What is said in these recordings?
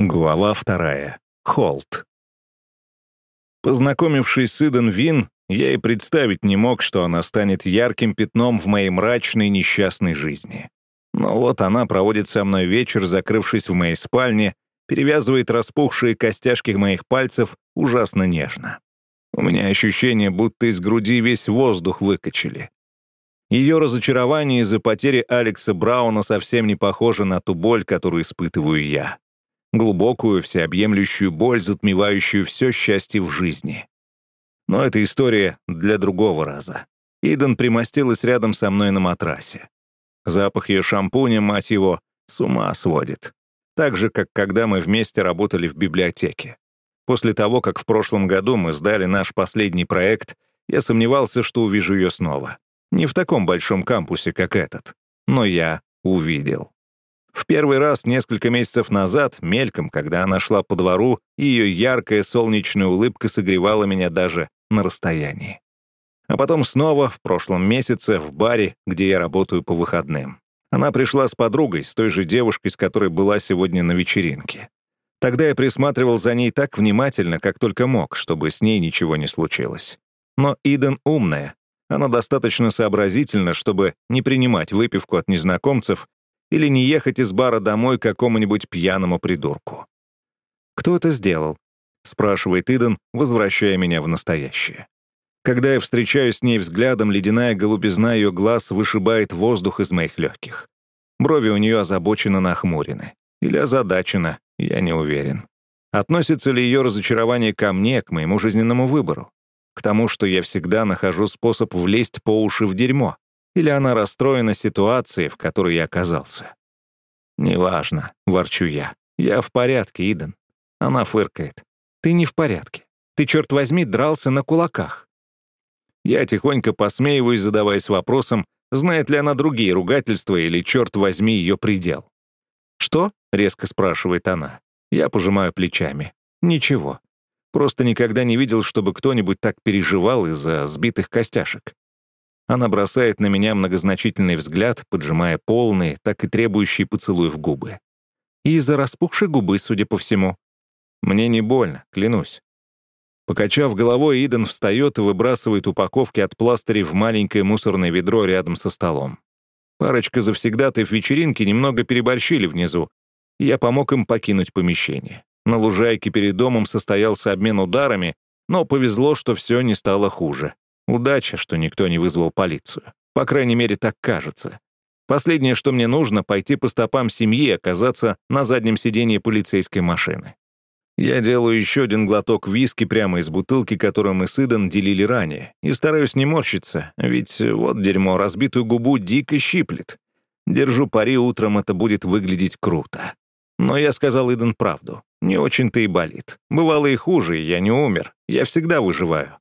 Глава вторая. Холт. Познакомившись с Иден Вин, я и представить не мог, что она станет ярким пятном в моей мрачной несчастной жизни. Но вот она проводит со мной вечер, закрывшись в моей спальне, перевязывает распухшие костяшки моих пальцев ужасно нежно. У меня ощущение, будто из груди весь воздух выкачали. Ее разочарование из-за потери Алекса Брауна совсем не похоже на ту боль, которую испытываю я глубокую, всеобъемлющую боль, затмевающую все счастье в жизни. Но эта история для другого раза. Иден примостилась рядом со мной на матрасе. Запах ее шампуня, мать его, с ума сводит. Так же, как когда мы вместе работали в библиотеке. После того, как в прошлом году мы сдали наш последний проект, я сомневался, что увижу ее снова. Не в таком большом кампусе, как этот. Но я увидел. В первый раз несколько месяцев назад, мельком, когда она шла по двору, ее яркая солнечная улыбка согревала меня даже на расстоянии. А потом снова, в прошлом месяце, в баре, где я работаю по выходным. Она пришла с подругой, с той же девушкой, с которой была сегодня на вечеринке. Тогда я присматривал за ней так внимательно, как только мог, чтобы с ней ничего не случилось. Но Иден умная. Она достаточно сообразительна, чтобы не принимать выпивку от незнакомцев или не ехать из бара домой к какому-нибудь пьяному придурку. «Кто это сделал?» — спрашивает Иден, возвращая меня в настоящее. Когда я встречаюсь с ней взглядом, ледяная голубизна ее глаз вышибает воздух из моих легких. Брови у нее озабоченно нахмурены. Или озадачено, я не уверен. Относится ли ее разочарование ко мне, к моему жизненному выбору? К тому, что я всегда нахожу способ влезть по уши в дерьмо? Или она расстроена ситуацией, в которой я оказался? «Неважно», — ворчу я. «Я в порядке, Иден». Она фыркает. «Ты не в порядке. Ты, черт возьми, дрался на кулаках». Я тихонько посмеиваюсь, задаваясь вопросом, знает ли она другие ругательства или, черт возьми, ее предел. «Что?» — резко спрашивает она. Я пожимаю плечами. «Ничего. Просто никогда не видел, чтобы кто-нибудь так переживал из-за сбитых костяшек. Она бросает на меня многозначительный взгляд, поджимая полные, так и требующие поцелуй в губы. И из-за распухшей губы, судя по всему. Мне не больно, клянусь. Покачав головой, Иден встает и выбрасывает упаковки от пластырей в маленькое мусорное ведро рядом со столом. Парочка завсегдатаев вечеринки немного переборщили внизу, и я помог им покинуть помещение. На лужайке перед домом состоялся обмен ударами, но повезло, что все не стало хуже. Удача, что никто не вызвал полицию. По крайней мере, так кажется. Последнее, что мне нужно, пойти по стопам семьи и оказаться на заднем сиденье полицейской машины. Я делаю еще один глоток виски прямо из бутылки, которую мы с Иден делили ранее, и стараюсь не морщиться, ведь вот дерьмо, разбитую губу дико щиплет. Держу пари, утром это будет выглядеть круто. Но я сказал Иден правду. Не очень-то и болит. Бывало и хуже, я не умер. Я всегда выживаю.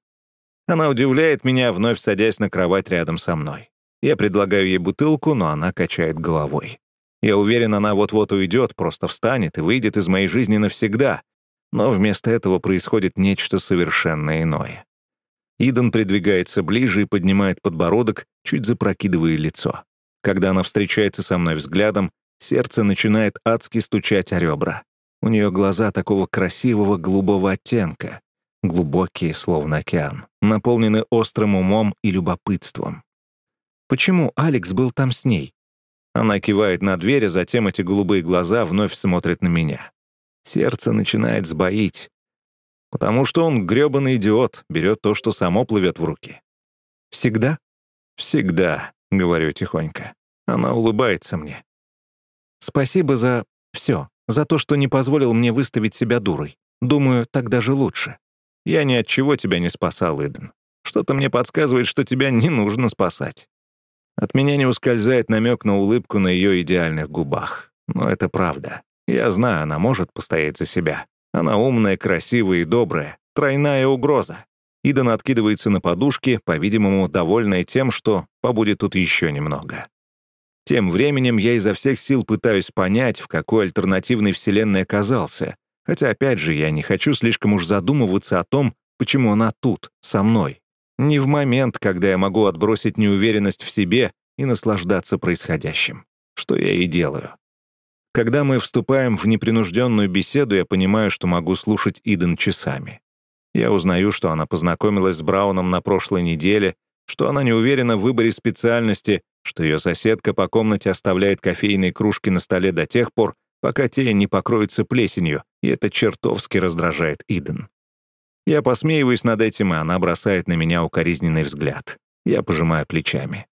Она удивляет меня, вновь садясь на кровать рядом со мной. Я предлагаю ей бутылку, но она качает головой. Я уверен, она вот-вот уйдет, просто встанет и выйдет из моей жизни навсегда. Но вместо этого происходит нечто совершенно иное. Иден придвигается ближе и поднимает подбородок, чуть запрокидывая лицо. Когда она встречается со мной взглядом, сердце начинает адски стучать о ребра. У нее глаза такого красивого голубого оттенка глубокие, словно океан, наполнены острым умом и любопытством. Почему Алекс был там с ней? Она кивает на дверь, а затем эти голубые глаза вновь смотрят на меня. Сердце начинает сбоить. Потому что он грёбаный идиот, берет то, что само плывет в руки. «Всегда?» «Всегда», — говорю тихонько. Она улыбается мне. «Спасибо за все, за то, что не позволил мне выставить себя дурой. Думаю, так даже лучше. Я ни от чего тебя не спасал, Иден. Что-то мне подсказывает, что тебя не нужно спасать. От меня не ускользает намек на улыбку на ее идеальных губах. Но это правда. Я знаю, она может постоять за себя. Она умная, красивая и добрая. Тройная угроза. Иден откидывается на подушке, по-видимому, довольная тем, что побудет тут еще немного. Тем временем я изо всех сил пытаюсь понять, в какой альтернативной вселенной оказался, Хотя, опять же, я не хочу слишком уж задумываться о том, почему она тут, со мной. Не в момент, когда я могу отбросить неуверенность в себе и наслаждаться происходящим. Что я и делаю. Когда мы вступаем в непринужденную беседу, я понимаю, что могу слушать Иден часами. Я узнаю, что она познакомилась с Брауном на прошлой неделе, что она не уверена в выборе специальности, что ее соседка по комнате оставляет кофейные кружки на столе до тех пор, пока те не покроются плесенью, и это чертовски раздражает Иден. Я посмеиваюсь над этим, и она бросает на меня укоризненный взгляд. Я пожимаю плечами.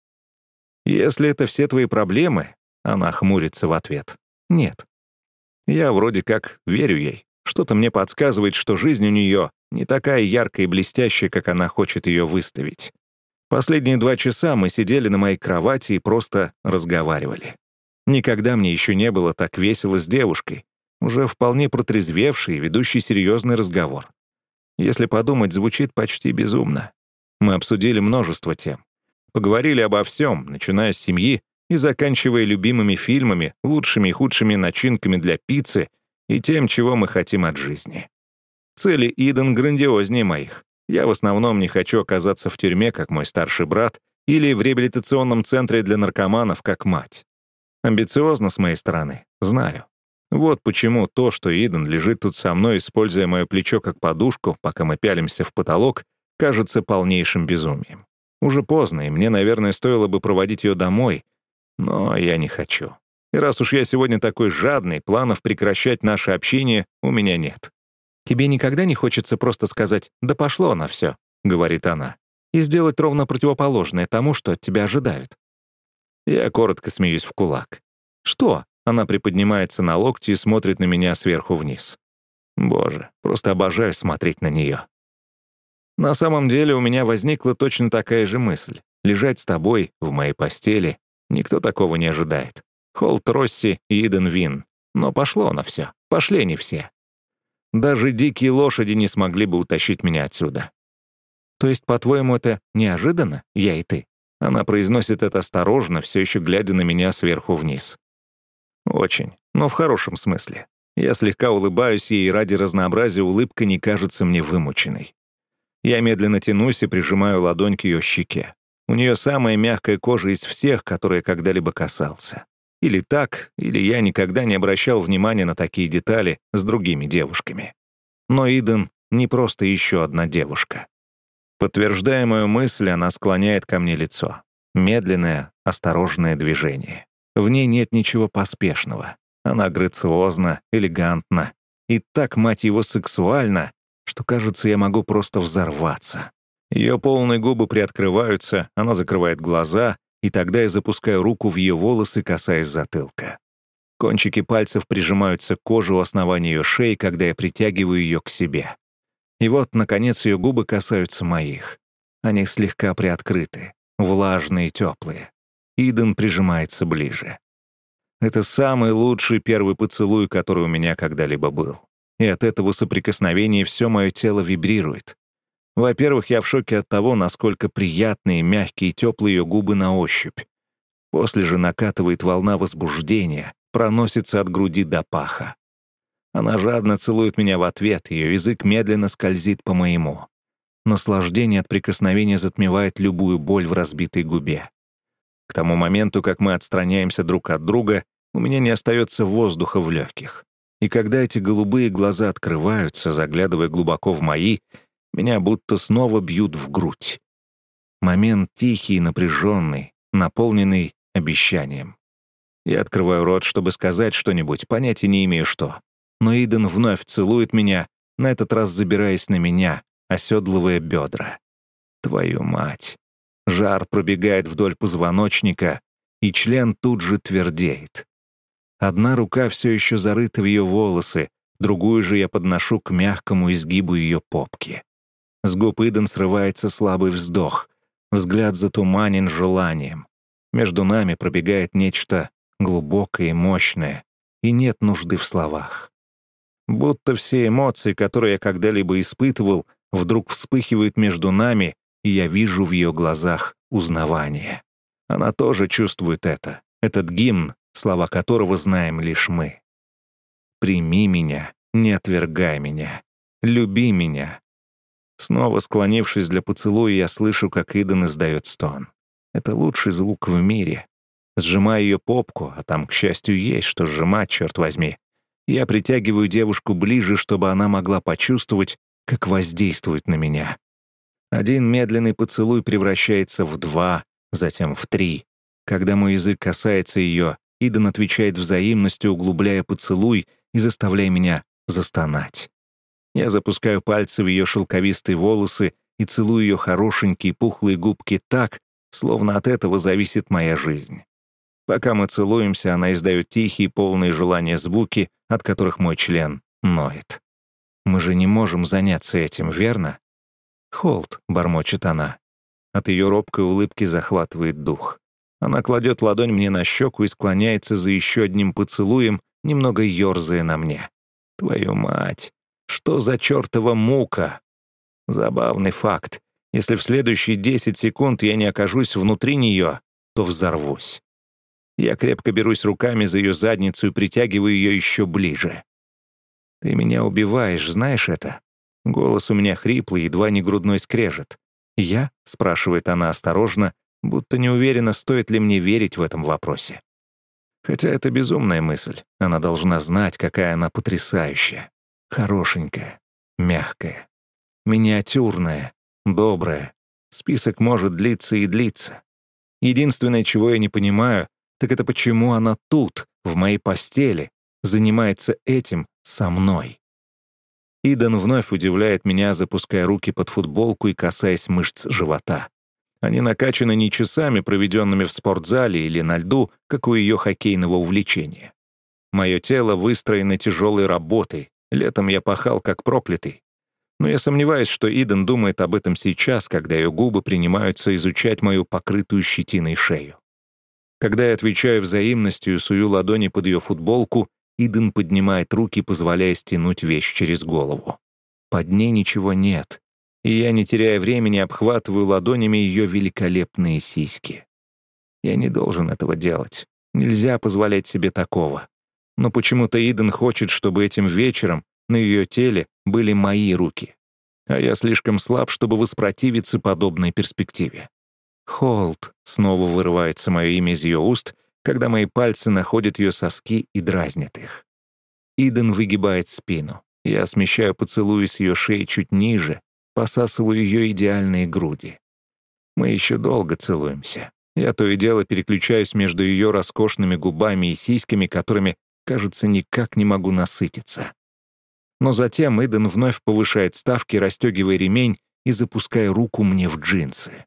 «Если это все твои проблемы», — она хмурится в ответ. «Нет». Я вроде как верю ей. Что-то мне подсказывает, что жизнь у нее не такая яркая и блестящая, как она хочет ее выставить. Последние два часа мы сидели на моей кровати и просто разговаривали. Никогда мне еще не было так весело с девушкой, уже вполне протрезвевший и ведущий серьезный разговор. Если подумать, звучит почти безумно. Мы обсудили множество тем. Поговорили обо всем, начиная с семьи и заканчивая любимыми фильмами, лучшими и худшими начинками для пиццы и тем, чего мы хотим от жизни. Цели Иден грандиознее моих. Я в основном не хочу оказаться в тюрьме, как мой старший брат, или в реабилитационном центре для наркоманов, как мать. Амбициозно с моей стороны, знаю. Вот почему то, что Иден лежит тут со мной, используя мое плечо как подушку, пока мы пялимся в потолок, кажется полнейшим безумием. Уже поздно, и мне, наверное, стоило бы проводить ее домой, но я не хочу. И раз уж я сегодня такой жадный, планов прекращать наше общение у меня нет. «Тебе никогда не хочется просто сказать «да пошло на все», — говорит она, «и сделать ровно противоположное тому, что от тебя ожидают». Я коротко смеюсь в кулак. «Что?» — она приподнимается на локти и смотрит на меня сверху вниз. Боже, просто обожаю смотреть на нее. На самом деле у меня возникла точно такая же мысль. Лежать с тобой в моей постели никто такого не ожидает. Холт Росси и Иден Вин. Но пошло на все. Пошли не все. Даже дикие лошади не смогли бы утащить меня отсюда. То есть, по-твоему, это неожиданно, я и ты? Она произносит это осторожно, все еще глядя на меня сверху вниз. Очень, но в хорошем смысле. Я слегка улыбаюсь ей, и ради разнообразия улыбка не кажется мне вымученной. Я медленно тянусь и прижимаю ладонь к ее щеке. У нее самая мягкая кожа из всех, которые когда-либо касался. Или так, или я никогда не обращал внимания на такие детали с другими девушками. Но Иден не просто еще одна девушка. Подтверждая мою мысль, она склоняет ко мне лицо. Медленное, осторожное движение. В ней нет ничего поспешного. Она грациозна, элегантна и так, мать его, сексуальна, что, кажется, я могу просто взорваться. Ее полные губы приоткрываются, она закрывает глаза, и тогда я запускаю руку в ее волосы, касаясь затылка. Кончики пальцев прижимаются к коже у основания ее шеи, когда я притягиваю ее к себе. И вот, наконец, ее губы касаются моих. Они слегка приоткрыты, влажные и теплые. Иден прижимается ближе. Это самый лучший первый поцелуй, который у меня когда-либо был. И от этого соприкосновения все мое тело вибрирует. Во-первых, я в шоке от того, насколько приятные, мягкие и теплые ее губы на ощупь. После же накатывает волна возбуждения, проносится от груди до паха. Она жадно целует меня в ответ, ее язык медленно скользит по моему. Наслаждение от прикосновения затмевает любую боль в разбитой губе. Тому моменту, как мы отстраняемся друг от друга, у меня не остается воздуха в легких. И когда эти голубые глаза открываются, заглядывая глубоко в мои, меня будто снова бьют в грудь. Момент тихий напряженный, наполненный обещанием. Я открываю рот, чтобы сказать что-нибудь, понятия не имею что. Но Иден вновь целует меня, на этот раз забираясь на меня, оседлывая бедра. Твою мать. Жар пробегает вдоль позвоночника, и член тут же твердеет. Одна рука все еще зарыта в ее волосы, другую же я подношу к мягкому изгибу ее попки. С губ Иден срывается слабый вздох. Взгляд затуманен желанием. Между нами пробегает нечто глубокое и мощное, и нет нужды в словах. Будто все эмоции, которые я когда-либо испытывал, вдруг вспыхивают между нами, и я вижу в ее глазах узнавание. Она тоже чувствует это, этот гимн, слова которого знаем лишь мы. «Прими меня, не отвергай меня, люби меня, Снова склонившись для поцелуя, я слышу, как Иден издает стон. Это лучший звук в мире. Сжимаю ее попку, а там, к счастью, есть что сжимать, черт возьми. Я притягиваю девушку ближе, чтобы она могла почувствовать, как воздействует на меня. Один медленный поцелуй превращается в два, затем в три. Когда мой язык касается ее, Иден отвечает взаимностью, углубляя поцелуй и заставляя меня застонать. Я запускаю пальцы в ее шелковистые волосы и целую ее хорошенькие пухлые губки так, словно от этого зависит моя жизнь. Пока мы целуемся, она издает тихие, полные желания звуки, от которых мой член ноет. Мы же не можем заняться этим, верно? «Холд», — бормочет она. От ее робкой улыбки захватывает дух. Она кладет ладонь мне на щеку и склоняется за еще одним поцелуем, немного ерзая на мне. Твою мать! Что за чертова мука? Забавный факт. Если в следующие 10 секунд я не окажусь внутри нее, то взорвусь. Я крепко берусь руками за ее задницу и притягиваю ее еще ближе. «Ты меня убиваешь, знаешь это?» Голос у меня хриплый, едва не грудной скрежет. «Я?» — спрашивает она осторожно, будто не уверена, стоит ли мне верить в этом вопросе. Хотя это безумная мысль. Она должна знать, какая она потрясающая. Хорошенькая, мягкая, миниатюрная, добрая. Список может длиться и длиться. Единственное, чего я не понимаю, так это почему она тут, в моей постели, занимается этим со мной. Иден вновь удивляет меня, запуская руки под футболку и касаясь мышц живота. Они накачаны не часами, проведенными в спортзале или на льду, как у ее хоккейного увлечения. Мое тело выстроено тяжелой работой. Летом я пахал как проклятый. Но я сомневаюсь, что Иден думает об этом сейчас, когда ее губы принимаются изучать мою покрытую щетиной шею. Когда я отвечаю взаимностью и сую ладони под ее футболку, Иден поднимает руки, позволяя стянуть вещь через голову. Под ней ничего нет, и я, не теряя времени, обхватываю ладонями ее великолепные сиськи. Я не должен этого делать. Нельзя позволять себе такого. Но почему-то Иден хочет, чтобы этим вечером на ее теле были мои руки. А я слишком слаб, чтобы воспротивиться подобной перспективе. «Холд», — снова вырывается мое имя из ее уст, когда мои пальцы находят ее соски и дразнят их. Иден выгибает спину. Я смещаю поцелуй с ее шеи чуть ниже, посасываю ее идеальные груди. Мы еще долго целуемся. Я то и дело переключаюсь между ее роскошными губами и сиськами, которыми, кажется, никак не могу насытиться. Но затем Иден вновь повышает ставки, расстегивая ремень и запуская руку мне в джинсы.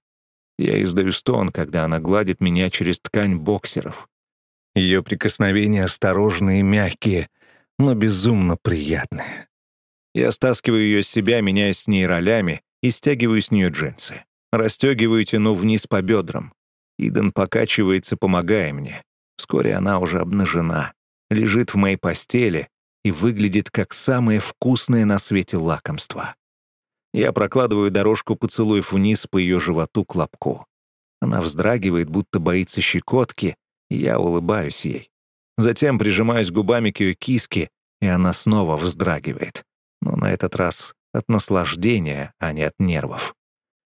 Я издаю стон, когда она гладит меня через ткань боксеров. Ее прикосновения осторожные и мягкие, но безумно приятные. Я стаскиваю ее с себя, меняясь с ней ролями, и стягиваю с нее джинсы. Растегиваю тяну вниз по бедрам. Иден покачивается, помогая мне. Вскоре она уже обнажена, лежит в моей постели и выглядит как самое вкусное на свете лакомство. Я прокладываю дорожку поцелуев вниз по ее животу к лобку. Она вздрагивает, будто боится щекотки, и я улыбаюсь ей. Затем прижимаюсь губами к ее киске, и она снова вздрагивает но на этот раз от наслаждения, а не от нервов.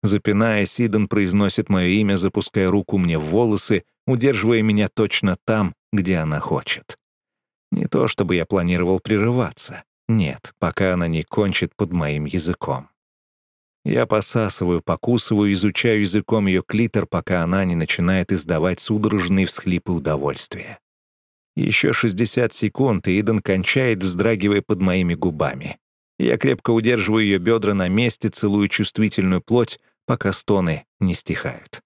Запинаясь, Иден произносит мое имя, запуская руку мне в волосы, удерживая меня точно там, где она хочет. Не то чтобы я планировал прерываться. Нет, пока она не кончит под моим языком. Я посасываю, покусываю, изучаю языком ее клитор, пока она не начинает издавать судорожные всхлипы удовольствия. Еще 60 секунд, и Иден кончает, вздрагивая под моими губами. Я крепко удерживаю ее бедра на месте, целую чувствительную плоть, пока стоны не стихают.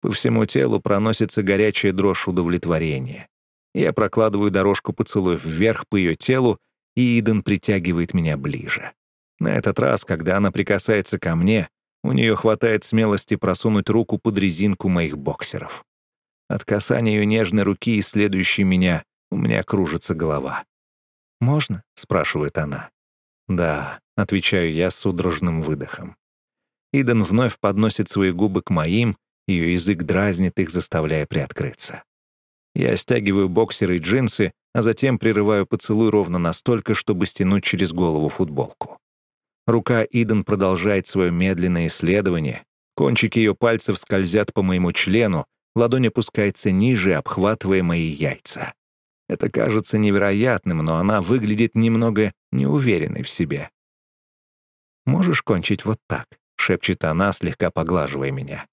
По всему телу проносится горячая дрожь удовлетворения. Я прокладываю дорожку поцелуев вверх по ее телу, и Иден притягивает меня ближе. На этот раз, когда она прикасается ко мне, у нее хватает смелости просунуть руку под резинку моих боксеров. От касания ее нежной руки, исследующей меня, у меня кружится голова. «Можно?» — спрашивает она. «Да», — отвечаю я с судорожным выдохом. Иден вновь подносит свои губы к моим, ее язык дразнит их, заставляя приоткрыться. Я стягиваю боксеры и джинсы, а затем прерываю поцелуй ровно настолько, чтобы стянуть через голову футболку. Рука Иден продолжает свое медленное исследование. Кончики ее пальцев скользят по моему члену, ладонь опускается ниже, обхватывая мои яйца. Это кажется невероятным, но она выглядит немного неуверенной в себе. «Можешь кончить вот так?» — шепчет она, слегка поглаживая меня.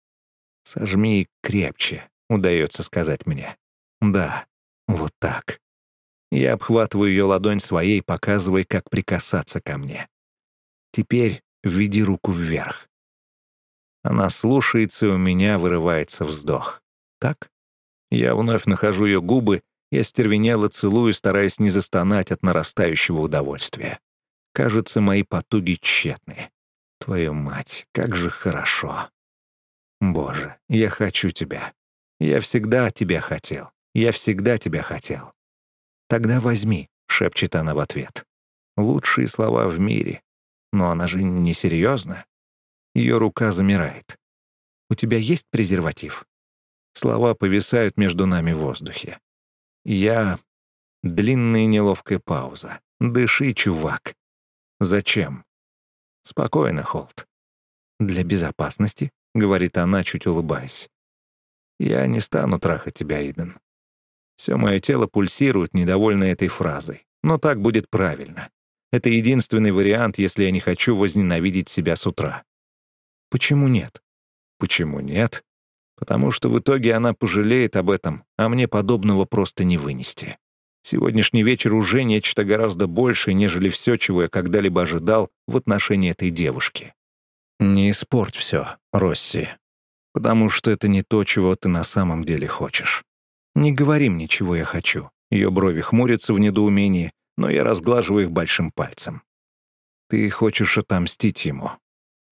«Сожми крепче», — удается сказать мне. «Да, вот так». Я обхватываю ее ладонь своей, показывая, как прикасаться ко мне. Теперь введи руку вверх. Она слушается, у меня вырывается вздох. Так? Я вновь нахожу ее губы и остервенело целую, стараясь не застонать от нарастающего удовольствия. Кажется, мои потуги тщетны. Твою мать, как же хорошо. Боже, я хочу тебя. Я всегда тебя хотел. Я всегда тебя хотел. Тогда возьми, шепчет она в ответ. Лучшие слова в мире. Но она же не серьезна. Ее рука замирает. «У тебя есть презерватив?» Слова повисают между нами в воздухе. Я... Длинная неловкая пауза. «Дыши, чувак». «Зачем?» «Спокойно, Холт». «Для безопасности», — говорит она, чуть улыбаясь. «Я не стану трахать тебя, Иден». Все мое тело пульсирует, недовольно этой фразой. Но так будет правильно. Это единственный вариант, если я не хочу возненавидеть себя с утра. Почему нет? Почему нет? Потому что в итоге она пожалеет об этом, а мне подобного просто не вынести. Сегодняшний вечер уже нечто гораздо большее, нежели все, чего я когда-либо ожидал в отношении этой девушки. Не испорть все, Росси, потому что это не то, чего ты на самом деле хочешь. Не говори мне, чего я хочу. Ее брови хмурятся в недоумении, но я разглаживаю их большим пальцем. Ты хочешь отомстить ему.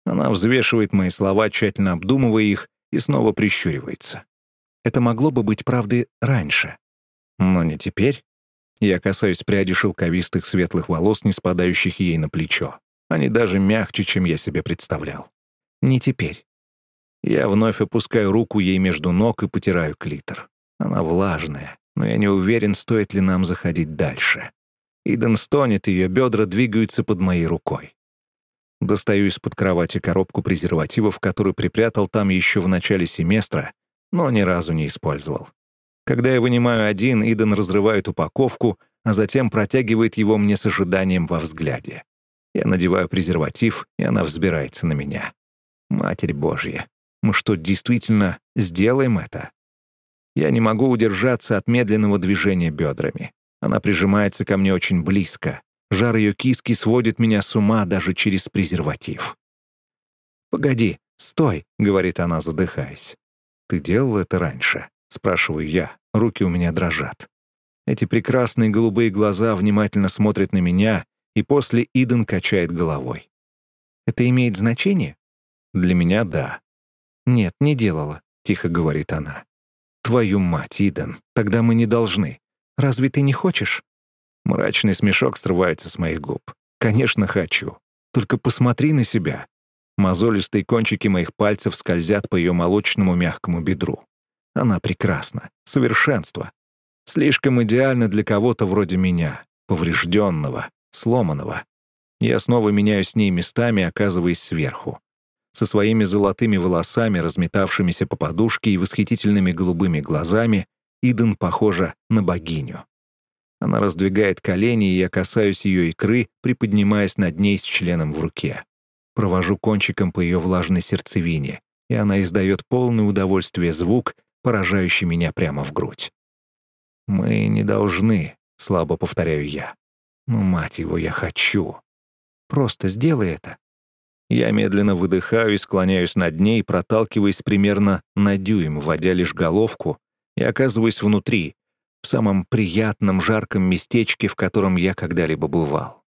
Она взвешивает мои слова, тщательно обдумывая их, и снова прищуривается. Это могло бы быть правдой раньше. Но не теперь. Я касаюсь пряди шелковистых светлых волос, не спадающих ей на плечо. Они даже мягче, чем я себе представлял. Не теперь. Я вновь опускаю руку ей между ног и потираю клитор. Она влажная, но я не уверен, стоит ли нам заходить дальше. Иден стонет, ее бедра двигаются под моей рукой. Достаю из-под кровати коробку презервативов, которую припрятал там еще в начале семестра, но ни разу не использовал. Когда я вынимаю один, Иден разрывает упаковку, а затем протягивает его мне с ожиданием во взгляде. Я надеваю презерватив, и она взбирается на меня. Матерь Божья, мы что, действительно сделаем это? Я не могу удержаться от медленного движения бедрами. Она прижимается ко мне очень близко. Жар ее киски сводит меня с ума даже через презерватив. «Погоди, стой», — говорит она, задыхаясь. «Ты делал это раньше?» — спрашиваю я. Руки у меня дрожат. Эти прекрасные голубые глаза внимательно смотрят на меня, и после Иден качает головой. «Это имеет значение?» «Для меня — да». «Нет, не делала», — тихо говорит она. «Твою мать, Иден, тогда мы не должны. Разве ты не хочешь?» Мрачный смешок срывается с моих губ. «Конечно, хочу. Только посмотри на себя». Мозолистые кончики моих пальцев скользят по ее молочному мягкому бедру. Она прекрасна. Совершенство. Слишком идеально для кого-то вроде меня, поврежденного, сломанного. Я снова меняю с ней местами, оказываясь сверху. Со своими золотыми волосами, разметавшимися по подушке и восхитительными голубыми глазами, Иден похожа на богиню. Она раздвигает колени, и я касаюсь ее икры, приподнимаясь над ней с членом в руке. Провожу кончиком по ее влажной сердцевине, и она издает полное удовольствие звук, поражающий меня прямо в грудь. «Мы не должны», — слабо повторяю я. «Ну, мать его, я хочу. Просто сделай это». Я медленно выдыхаю и склоняюсь над ней, проталкиваясь примерно на дюйм, вводя лишь головку, и оказываюсь внутри, в самом приятном жарком местечке, в котором я когда-либо бывал.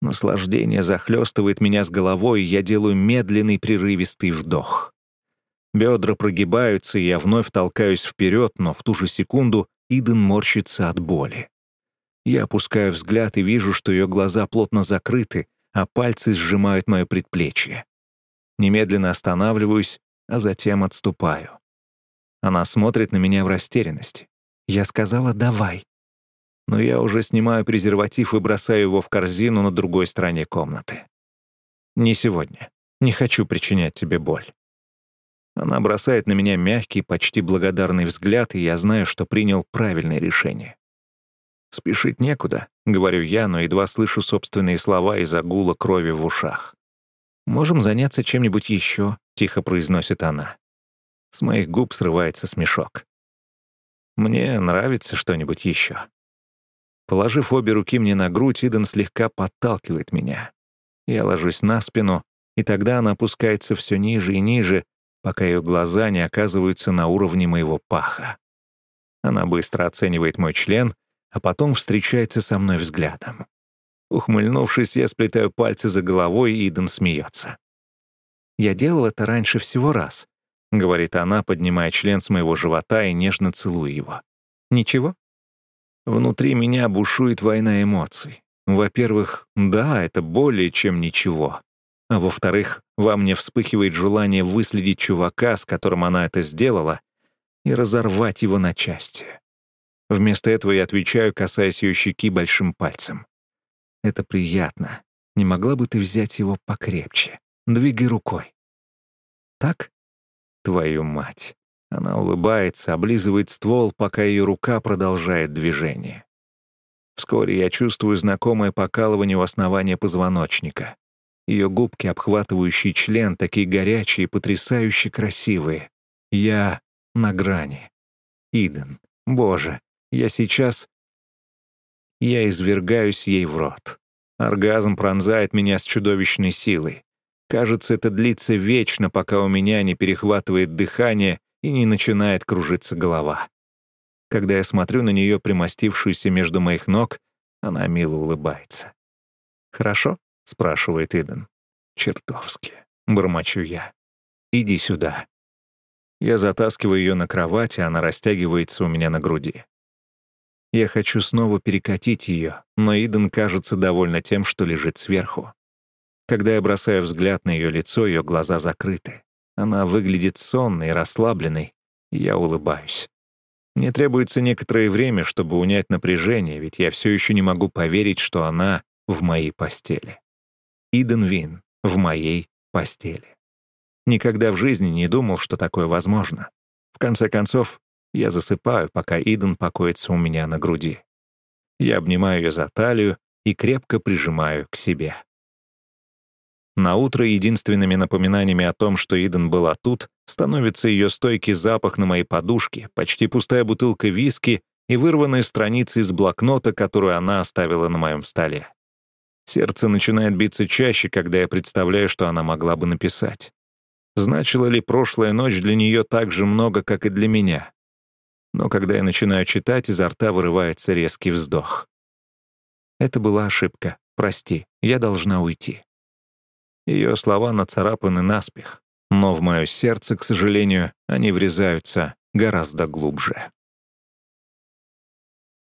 Наслаждение захлестывает меня с головой, я делаю медленный прерывистый вдох. Бедра прогибаются, и я вновь толкаюсь вперед, но в ту же секунду Иден морщится от боли. Я опускаю взгляд и вижу, что ее глаза плотно закрыты, а пальцы сжимают мое предплечье. Немедленно останавливаюсь, а затем отступаю. Она смотрит на меня в растерянности. Я сказала «давай». Но я уже снимаю презерватив и бросаю его в корзину на другой стороне комнаты. Не сегодня. Не хочу причинять тебе боль. Она бросает на меня мягкий, почти благодарный взгляд, и я знаю, что принял правильное решение. «Спешить некуда», — говорю я, но едва слышу собственные слова из-за гула крови в ушах. «Можем заняться чем-нибудь еще», — тихо произносит она. С моих губ срывается смешок. «Мне нравится что-нибудь еще». Положив обе руки мне на грудь, Иден слегка подталкивает меня. Я ложусь на спину, и тогда она опускается все ниже и ниже, пока ее глаза не оказываются на уровне моего паха. Она быстро оценивает мой член, а потом встречается со мной взглядом. Ухмыльнувшись, я сплетаю пальцы за головой, и Иден смеется. «Я делал это раньше всего раз», — говорит она, поднимая член с моего живота и нежно целуя его. «Ничего?» Внутри меня бушует война эмоций. Во-первых, да, это более чем ничего. А во-вторых, во мне вспыхивает желание выследить чувака, с которым она это сделала, и разорвать его на части. Вместо этого я отвечаю, касаясь ее щеки большим пальцем. «Это приятно. Не могла бы ты взять его покрепче? Двигай рукой». «Так?» «Твою мать!» Она улыбается, облизывает ствол, пока ее рука продолжает движение. Вскоре я чувствую знакомое покалывание у основания позвоночника. Ее губки, обхватывающие член, такие горячие и потрясающе красивые. Я на грани. Иден, боже, я сейчас... Я извергаюсь ей в рот. Оргазм пронзает меня с чудовищной силой. Кажется, это длится вечно, пока у меня не перехватывает дыхание и не начинает кружиться голова. Когда я смотрю на нее, примостившуюся между моих ног, она мило улыбается. «Хорошо?» — спрашивает Иден. «Чертовски», — бормочу я. «Иди сюда». Я затаскиваю ее на кровать, и она растягивается у меня на груди. Я хочу снова перекатить ее, но Иден кажется довольна тем, что лежит сверху. Когда я бросаю взгляд на ее лицо, ее глаза закрыты. Она выглядит сонной, расслабленной, и я улыбаюсь. Мне требуется некоторое время, чтобы унять напряжение, ведь я все еще не могу поверить, что она в моей постели. Иден Вин в моей постели. Никогда в жизни не думал, что такое возможно. В конце концов, я засыпаю, пока Иден покоится у меня на груди. Я обнимаю ее за талию и крепко прижимаю к себе. На утро единственными напоминаниями о том, что Иден была тут, становится ее стойкий запах на моей подушке, почти пустая бутылка виски и вырванные страницы из блокнота, которую она оставила на моем столе. Сердце начинает биться чаще, когда я представляю, что она могла бы написать. Значила ли прошлая ночь для нее так же много, как и для меня? Но когда я начинаю читать, изо рта вырывается резкий вздох. Это была ошибка. Прости, я должна уйти. Ее слова нацарапаны наспех, но в мое сердце, к сожалению, они врезаются гораздо глубже.